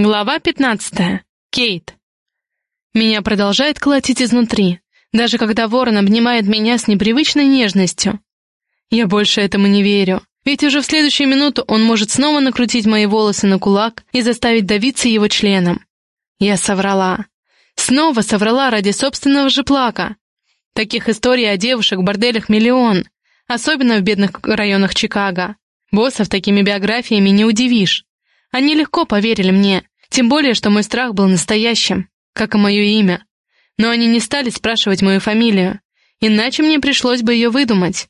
Глава 15. Кейт. Меня продолжает колотить изнутри, даже когда ворон обнимает меня с непривычной нежностью. Я больше этому не верю, ведь уже в следующую минуту он может снова накрутить мои волосы на кулак и заставить давиться его членом. Я соврала. Снова соврала ради собственного же плака. Таких историй о девушек в борделях миллион, особенно в бедных районах Чикаго. Боссов такими биографиями не удивишь. Они легко поверили мне, тем более, что мой страх был настоящим, как и мое имя. Но они не стали спрашивать мою фамилию, иначе мне пришлось бы ее выдумать.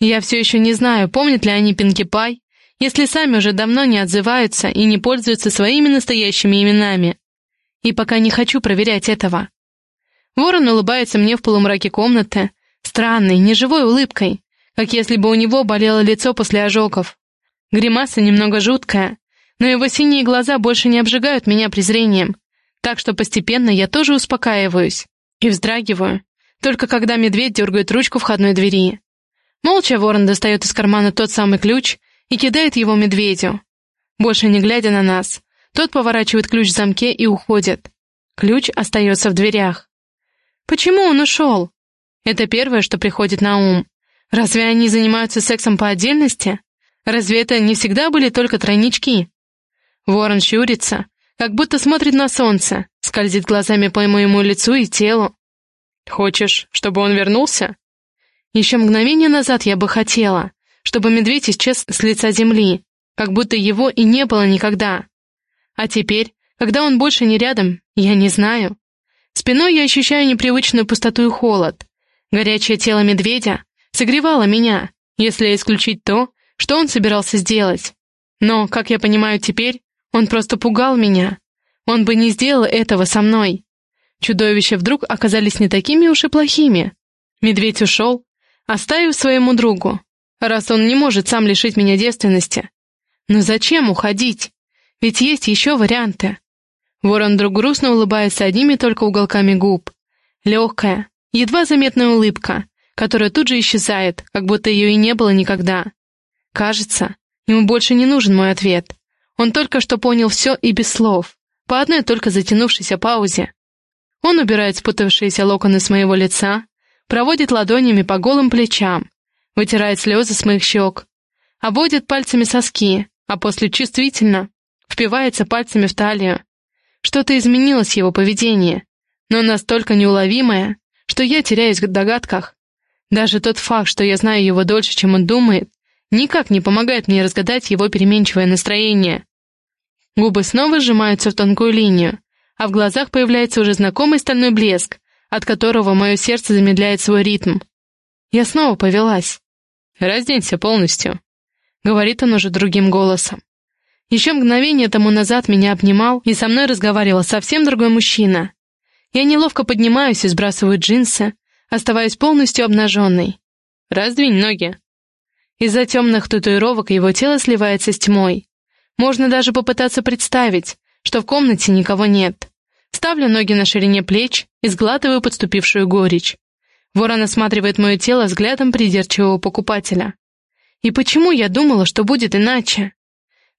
Я все еще не знаю, помнят ли они Пинки Пай, если сами уже давно не отзываются и не пользуются своими настоящими именами. И пока не хочу проверять этого. Ворон улыбается мне в полумраке комнаты, странной, неживой улыбкой, как если бы у него болело лицо после ожогов. Гримаса немного жуткая, но его синие глаза больше не обжигают меня презрением, так что постепенно я тоже успокаиваюсь и вздрагиваю, только когда медведь дергает ручку входной двери. Молча ворон достает из кармана тот самый ключ и кидает его медведю. Больше не глядя на нас, тот поворачивает ключ в замке и уходит. Ключ остается в дверях. Почему он ушел? Это первое, что приходит на ум. Разве они занимаются сексом по отдельности? Разве это не всегда были только тройнички? Ворон щурится, как будто смотрит на солнце, скользит глазами по моему лицу и телу. «Хочешь, чтобы он вернулся?» Еще мгновение назад я бы хотела, чтобы медведь исчез с лица земли, как будто его и не было никогда. А теперь, когда он больше не рядом, я не знаю. Спиной я ощущаю непривычную пустоту и холод. Горячее тело медведя согревало меня, если исключить то, что он собирался сделать. Но, как я понимаю теперь, он просто пугал меня. Он бы не сделал этого со мной. Чудовища вдруг оказались не такими уж и плохими. Медведь ушел, оставив своему другу, раз он не может сам лишить меня девственности. Но зачем уходить? Ведь есть еще варианты. Ворон вдруг грустно улыбается одними только уголками губ. Легкая, едва заметная улыбка, которая тут же исчезает, как будто ее и не было никогда. Кажется, ему больше не нужен мой ответ. Он только что понял все и без слов, по одной только затянувшейся паузе. Он убирает спутавшиеся локоны с моего лица, проводит ладонями по голым плечам, вытирает слезы с моих щек, обводит пальцами соски, а после чувствительно впивается пальцами в талию. Что-то изменилось в его поведении, но настолько неуловимое, что я теряюсь в догадках. Даже тот факт, что я знаю его дольше, чем он думает, никак не помогает мне разгадать его переменчивое настроение. Губы снова сжимаются в тонкую линию, а в глазах появляется уже знакомый стальной блеск, от которого мое сердце замедляет свой ритм. Я снова повелась. «Разденься полностью», — говорит он уже другим голосом. Еще мгновение тому назад меня обнимал и со мной разговаривал совсем другой мужчина. Я неловко поднимаюсь и сбрасываю джинсы, оставаясь полностью обнаженной. «Раздвинь ноги». Из-за темных татуировок его тело сливается с тьмой. Можно даже попытаться представить, что в комнате никого нет. Ставлю ноги на ширине плеч и сглатываю подступившую горечь. Ворон осматривает мое тело взглядом придирчивого покупателя. И почему я думала, что будет иначе?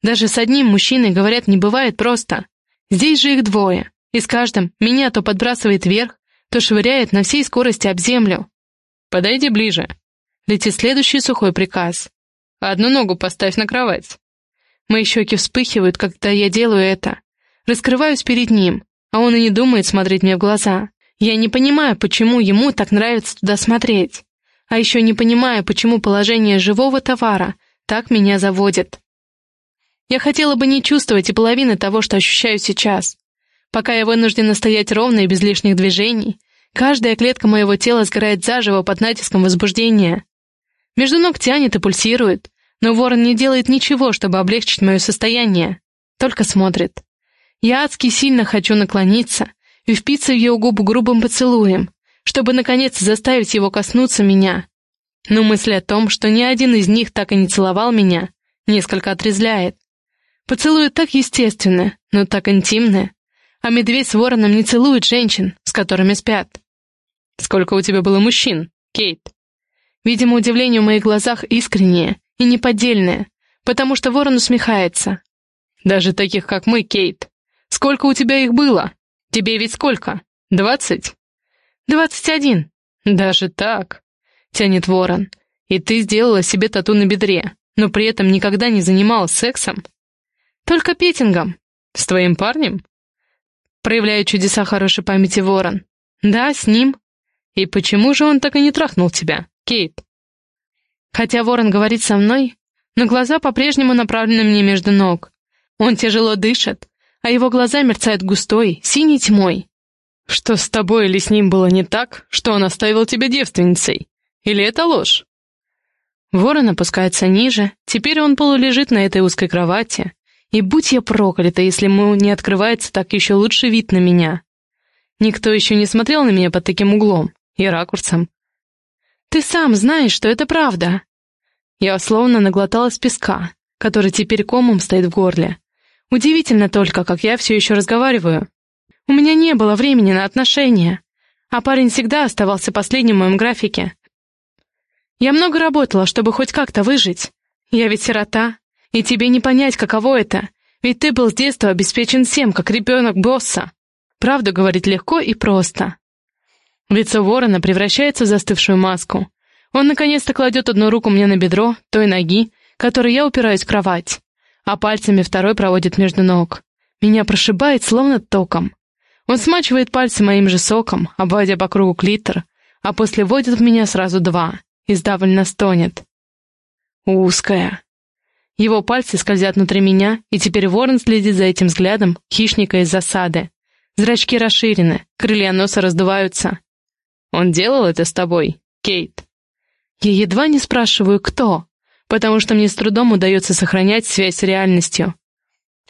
Даже с одним мужчиной, говорят, не бывает просто. Здесь же их двое, и с каждым меня то подбрасывает вверх, то швыряет на всей скорости об землю. «Подойди ближе», — летит следующий сухой приказ. «Одну ногу поставь на кровать». Мои щеки вспыхивают, когда я делаю это. Раскрываюсь перед ним, а он и не думает смотреть мне в глаза. Я не понимаю, почему ему так нравится туда смотреть. А еще не понимаю, почему положение живого товара так меня заводит. Я хотела бы не чувствовать и половины того, что ощущаю сейчас. Пока я вынуждена стоять ровно и без лишних движений, каждая клетка моего тела сгорает заживо под натиском возбуждения. Между ног тянет и пульсирует, но ворон не делает ничего, чтобы облегчить мое состояние, только смотрит. Я адски сильно хочу наклониться и впиться в его губы грубым поцелуем, чтобы, наконец, заставить его коснуться меня. Но мысль о том, что ни один из них так и не целовал меня, несколько отрезляет. Поцелуи так естественны, но так интимны. А медведь с вороном не целует женщин, с которыми спят. «Сколько у тебя было мужчин, Кейт?» Видимо, удивление в моих глазах искреннее, и неподдельное, потому что ворон усмехается. Даже таких, как мы, Кейт. Сколько у тебя их было? Тебе ведь сколько? Двадцать?» «Двадцать один». «Даже так?» — тянет ворон. «И ты сделала себе тату на бедре, но при этом никогда не занималась сексом?» «Только петингом». «С твоим парнем?» Проявляет чудеса хорошей памяти ворон. «Да, с ним». «И почему же он так и не трахнул тебя, Кейт?» Хотя ворон говорит со мной, но глаза по-прежнему направлены мне между ног. Он тяжело дышит, а его глаза мерцают густой, синей тьмой. Что с тобой или с ним было не так, что он оставил тебя девственницей? Или это ложь? Ворон опускается ниже, теперь он полулежит на этой узкой кровати. И будь я проклята, если ему не открывается так еще лучший вид на меня. Никто еще не смотрел на меня под таким углом и ракурсом. Ты сам знаешь, что это правда. Я словно наглоталась песка, который теперь комом стоит в горле. Удивительно только, как я все еще разговариваю. У меня не было времени на отношения, а парень всегда оставался последним в моем графике. Я много работала, чтобы хоть как-то выжить. Я ведь сирота, и тебе не понять, каково это, ведь ты был с детства обеспечен всем, как ребенок босса. Правду говорить легко и просто. Лицо ворона превращается в застывшую маску. Он наконец-то кладет одну руку мне на бедро, той ноги, которой я упираюсь в кровать, а пальцами второй проводит между ног. Меня прошибает словно током. Он смачивает пальцы моим же соком, обводя по кругу клитор, а после вводит в меня сразу два и сдавленно стонет. Узкая. Его пальцы скользят внутри меня, и теперь ворон следит за этим взглядом хищника из засады. Зрачки расширены, крылья носа раздуваются. «Он делал это с тобой, Кейт?» Я едва не спрашиваю, кто, потому что мне с трудом удается сохранять связь с реальностью.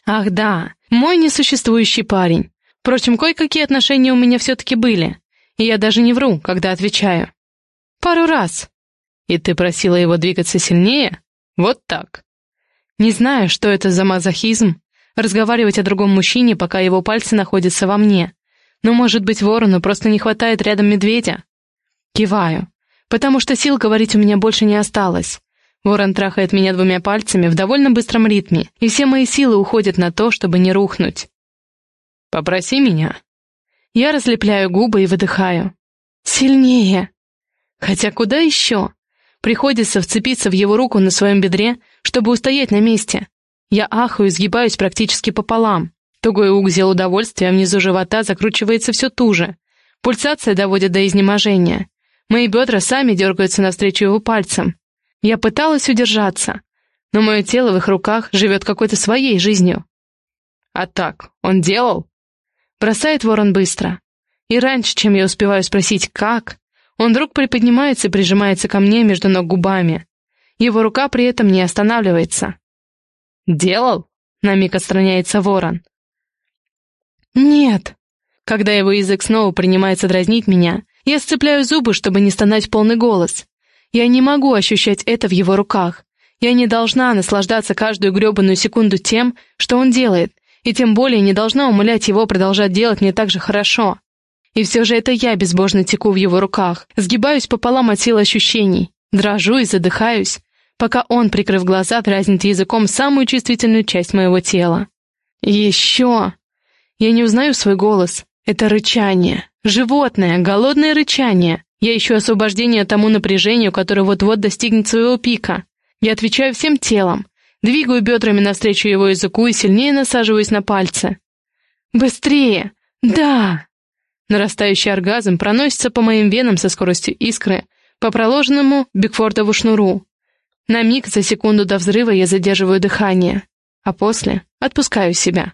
Ах да, мой несуществующий парень. Впрочем, кое-какие отношения у меня все-таки были, и я даже не вру, когда отвечаю. Пару раз. И ты просила его двигаться сильнее? Вот так. Не знаю, что это за мазохизм, разговаривать о другом мужчине, пока его пальцы находятся во мне. Но, может быть, ворону просто не хватает рядом медведя? Киваю, потому что сил говорить у меня больше не осталось. Ворон трахает меня двумя пальцами в довольно быстром ритме, и все мои силы уходят на то, чтобы не рухнуть. «Попроси меня». Я разлепляю губы и выдыхаю. «Сильнее». Хотя куда еще? Приходится вцепиться в его руку на своем бедре, чтобы устоять на месте. Я ахаю и сгибаюсь практически пополам. Тугой узел удовольствия внизу живота закручивается все туже. Пульсация доводит до изнеможения. Мои бедра сами дергаются навстречу его пальцам. Я пыталась удержаться, но мое тело в их руках живет какой-то своей жизнью. А так, он делал? Бросает ворон быстро. И раньше, чем я успеваю спросить «как?», он вдруг приподнимается и прижимается ко мне между ног губами. Его рука при этом не останавливается. «Делал?» — на миг отстраняется ворон. «Нет». Когда его язык снова принимается дразнить меня, я сцепляю зубы, чтобы не стонать полный голос. Я не могу ощущать это в его руках. Я не должна наслаждаться каждую гребаную секунду тем, что он делает, и тем более не должна умолять его продолжать делать мне так же хорошо. И все же это я безбожно теку в его руках, сгибаюсь пополам от сил ощущений, дрожу и задыхаюсь, пока он, прикрыв глаза, дразнит языком самую чувствительную часть моего тела. Еще! Я не узнаю свой голос. Это рычание. Животное, голодное рычание. Я ищу освобождение тому напряжению, которое вот-вот достигнет своего пика. Я отвечаю всем телом, Двигаю бедрами навстречу его языку и сильнее насаживаюсь на пальцы. «Быстрее! Да!» Нарастающий оргазм проносится по моим венам со скоростью искры, по проложенному Бигфордову шнуру. На миг, за секунду до взрыва, я задерживаю дыхание, а после отпускаю себя.